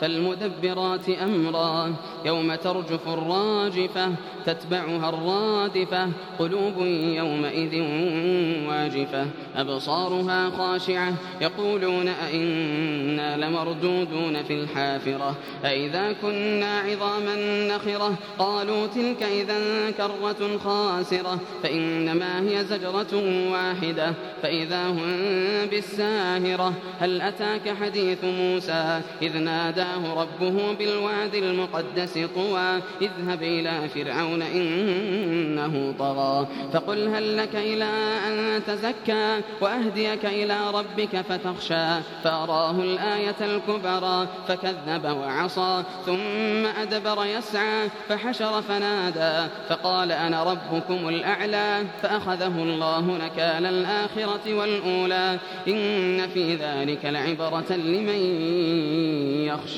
فالمدبرات أمرا يوم ترجف الراجفة تتبعها الرادفة قلوب يومئذ واجفة أبصارها خاشعة يقولون أئنا لمردودون في الحافرة أئذا كنا عظاما نخرة قالوا تلك إذا كرة خاسرة فإنما هي زجرة واحدة فإذا هم بالساهرة هل أتاك حديث موسى إذ نادى ناداه ربه بالواد المقدس طوى. اذهب إلى فرعون إنه طغى. فقل هل لك إلى أن تزكى وأهديك إلى ربك فتخشى. فأراه الآية الكبرى فكذب وعصى. ثم أدبر يسعى فحشر فنادى. فقال أنا ربكم الأعلى فأخذه الله نكال الآخرة والأولى. إن في ذلك لعبرة لمن يخشى.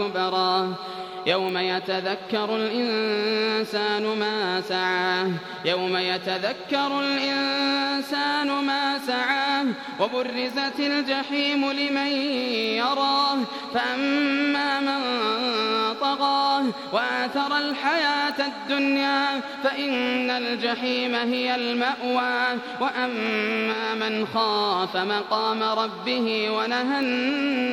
الكبرى. يوم يتذكر الإنسان ما سعاه يوم يتذكر الإنسان ما سعاه وبرزت الجحيم لمن يراه فأما من طغاه وآثر الحياة الدنيا فإن الجحيم هي المأوى. وأما من خاف مقام ربه ونهى